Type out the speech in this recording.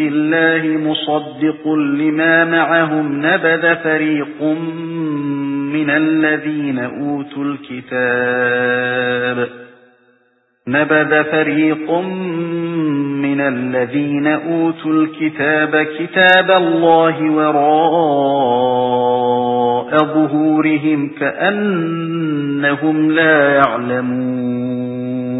اللَّهِ مُصَدِّقٌ لِمَا مَعَهُمْ نَبَذَ فَرِيقٌ مِنَ الَّذِينَ أُوتُوا الْكِتَابَ. نَبَذَ فَرِيقٌ مِنَ الَّذِينَ أُوتُوا الْكِتَابَ كِتَابَ اللَّهِ وَرَاءَ ظُهُورِهِمْ كَأَنَّهُمْ لَا يَعْلَمُونَ.